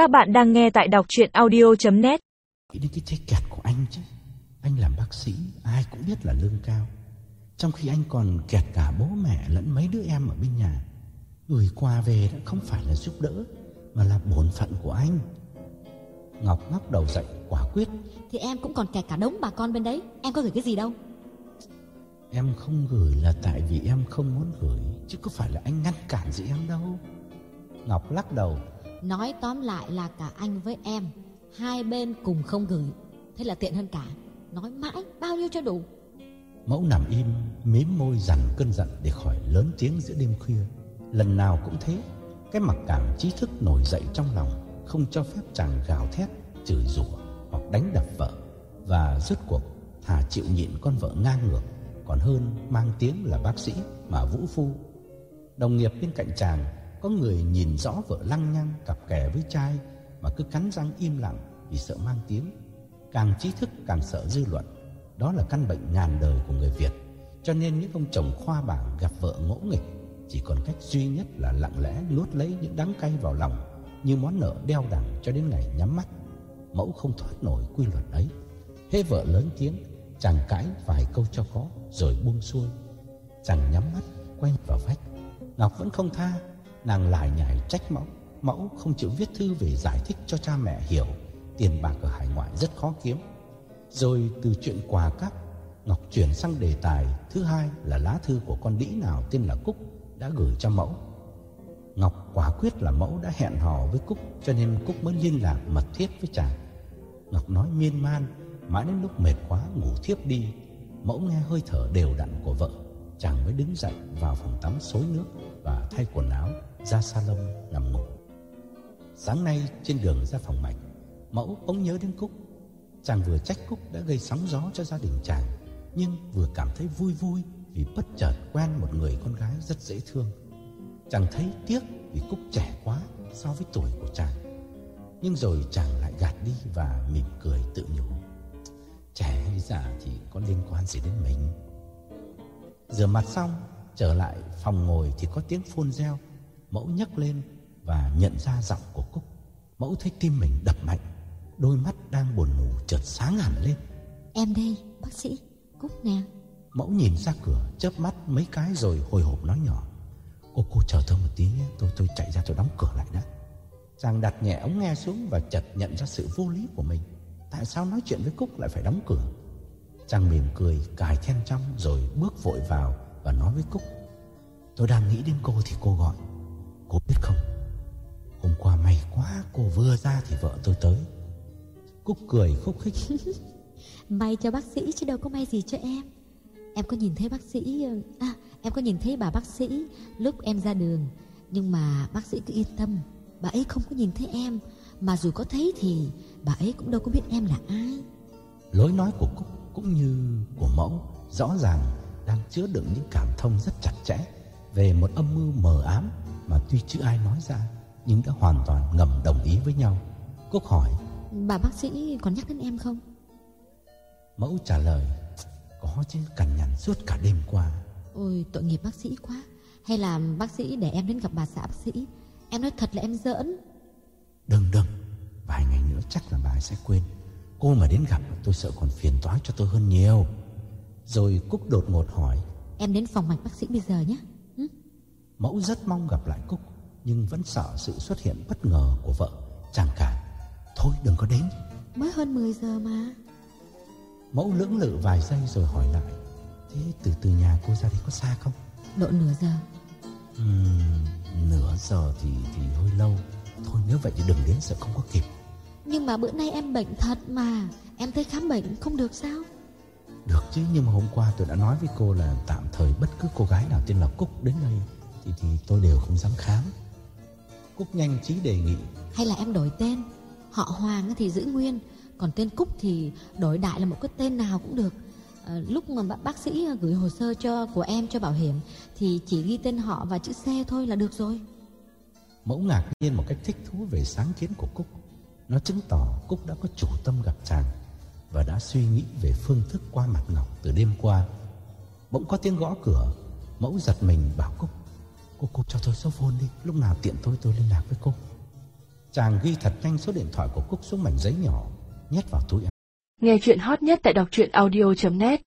Các bạn đang nghe tại đọc chuyện audio.net Nghĩ đến cái chết kẹt của anh chứ. Anh làm bác sĩ ai cũng biết là lương cao. Trong khi anh còn kẹt cả bố mẹ lẫn mấy đứa em ở bên nhà. Gửi quà về đã không phải là giúp đỡ Mà là bổn phận của anh. Ngọc ngóc đầu dậy quả quyết. Thì em cũng còn kẹt cả đống bà con bên đấy. Em có gửi cái gì đâu? Em không gửi là tại vì em không muốn gửi Chứ có phải là anh ngăn cản gì em đâu. Ngọc lắc đầu Nói tóm lại là cả anh với em, Hai bên cùng không gửi. Thế là tiện hơn cả. Nói mãi, bao nhiêu cho đủ. Mẫu nằm im, mím môi dằn cơn giận Để khỏi lớn tiếng giữa đêm khuya. Lần nào cũng thế, Cái mặc cảm trí thức nổi dậy trong lòng Không cho phép chàng gào thét, Chửi rủa hoặc đánh đập vợ. Và rốt cuộc, thà chịu nhịn con vợ ngang ngược, Còn hơn mang tiếng là bác sĩ Mà vũ phu. Đồng nghiệp bên cạnh chàng có người nhìn rõ vợ lăng nhăng Cặp kè với trai Mà cứ cắn răng im lặng Vì sợ mang tiếng. Càng trí thức, càng sợ dư luận. Đó là căn bệnh ngàn đời của người Việt. Cho nên những ông chồng khoa bảng gặp vợ ngỗ nghịch, Chỉ còn cách duy nhất là lặng lẽ nuốt lấy những đắng cay vào lòng, Như món nợ đeo đẳng cho đến ngày nhắm mắt. Mẫu không thoát nổi quy luật ấy. Hế vợ lớn tiếng, Chàng cãi vài câu cho có, Rồi buông xuôi. Chàng nhắm mắt, quay vào vách. Ngọc vẫn không tha. Nàng lại nhảy trách mẫu. Mẫu không chịu viết thư về giải thích cho cha mẹ hiểu. Tiền bạc ở hải ngoại rất khó kiếm. Rồi từ chuyện quà cắp Ngọc chuyển sang đề tài. Thứ hai là lá thư của con đĩ nào tên là Cúc Đã gửi cho mẫu. Ngọc quả quyết là mẫu đã hẹn hò với Cúc, Cho nên Cúc mới liên lạc mật thiết với chàng. Ngọc nói miên man, Mãi đến lúc mệt quá ngủ thiếp đi, Mẫu nghe hơi thở đều đặn của vợ. Chàng mới đứng dậy vào phòng tắm xối nước. Và thay quần áo ra salon nằm ngủ. Sáng nay trên đường ra phòng mạch, Mẫu bỗng nhớ đến Cúc. Chàng vừa trách Cúc đã gây sóng gió cho gia đình chàng, Nhưng vừa cảm thấy vui vui Vì bất chợt quen một người con gái rất dễ thương. Chàng thấy tiếc vì Cúc trẻ quá so với tuổi của chàng. Nhưng rồi chàng lại gạt đi và mỉm cười tự nhủ. Trẻ hay già thì có liên quan gì đến mình? Rửa mặt xong Trở lại phòng ngồi thì có tiếng phôn reo. Mẫu nhấc lên Và nhận ra giọng của Cúc. Mẫu thấy tim mình đập mạnh Đôi mắt đang buồn ngủ chợt sáng hẳn lên. Em đây bác sĩ Cúc nè. Mẫu nhìn ra cửa chớp mắt mấy cái rồi hồi hộp nói nhỏ. Cô cô chờ tôi một tí nhé Tôi tôi chạy ra tôi đóng cửa lại đã. Chàng đặt nhẹ ống nghe xuống Và chợt nhận ra sự vô lý của mình. Tại sao nói chuyện với Cúc lại phải đóng cửa? Chàng mỉm cười cài then trong Rồi bước vội vào. Và nói với Cúc. Tôi đang nghĩ đến cô thì cô gọi. Cô biết không? Hôm qua may quá cô vừa ra thì vợ tôi tới. Cúc cười khúc khích. May cho bác sĩ chứ đâu có may gì cho em. Em có nhìn thấy bác sĩ À em có nhìn thấy bà bác sĩ Lúc em ra đường. Nhưng mà bác sĩ cứ yên tâm Bà ấy không có nhìn thấy em. Mà dù có thấy thì bà ấy cũng đâu có biết em là ai. Lối nói của Cúc cũng như của mẫu Rõ ràng đang chứa đựng những cảm thông rất chặt chẽ Về một âm mưu mờ ám Mà tuy chưa ai nói ra Nhưng đã hoàn toàn ngầm đồng ý với nhau. Cúc hỏi Bà bác sĩ còn nhắc đến em không? Mẫu trả lời Có chứ cằn nhằn suốt cả đêm qua. Ôi tội nghiệp bác sĩ quá. Hay là bác sĩ để em đến gặp bà xã bác sĩ? Em nói thật là em giỡn. Đừng đừng Vài ngày nữa chắc là bà sẽ quên. Cô mà đến gặp tôi sợ còn phiền toái cho tôi hơn nhiều Rồi Cúc đột ngột hỏi. Em đến phòng mạch bác sĩ bây giờ nhé. Ừ? Mẫu rất mong gặp lại Cúc Nhưng vẫn sợ sự xuất hiện bất ngờ của vợ. Chàng cả Thôi đừng có đến. Mới hơn 10 giờ mà. Mẫu lưỡng lự vài giây rồi hỏi lại Thế từ từ nhà cô ra đây có xa không? Độ nửa giờ. Uhm, Nửa giờ thì thì hơi lâu. Thôi nếu vậy thì đừng đến sợ không có kịp. Nhưng mà bữa nay em bệnh thật mà. Em tới khám bệnh không được sao Được chứ nhưng mà hôm qua tôi đã nói với cô là Tạm thời bất cứ cô gái nào tên là Cúc đến đây Thì thì tôi đều không dám khám. Cúc nhanh trí đề nghị. Hay là em đổi tên? Họ Hoàng thì giữ nguyên Còn tên Cúc thì đổi đại là một cái tên nào cũng được. À, Lúc mà bác sĩ gửi hồ sơ cho của em cho bảo hiểm Thì chỉ ghi tên họ và chữ xe thôi là được rồi. Mẫu ngạc nhiên một cách thích thú về sáng kiến của Cúc. Nó chứng tỏ Cúc đã có chủ tâm gặp chàng suy nghĩ về phương thức qua mặt Ngọc từ đêm qua Bỗng có tiếng gõ cửa. Mẫu giật mình bảo Cúc Cô cúc cho tôi số phone đi Lúc nào tiện tôi tôi liên lạc với cô. Chàng ghi thật nhanh số điện thoại của Cúc xuống mảnh giấy nhỏ, nhét vào túi áo. Nghe chuyện hot nhất tại đọc truyện audio.net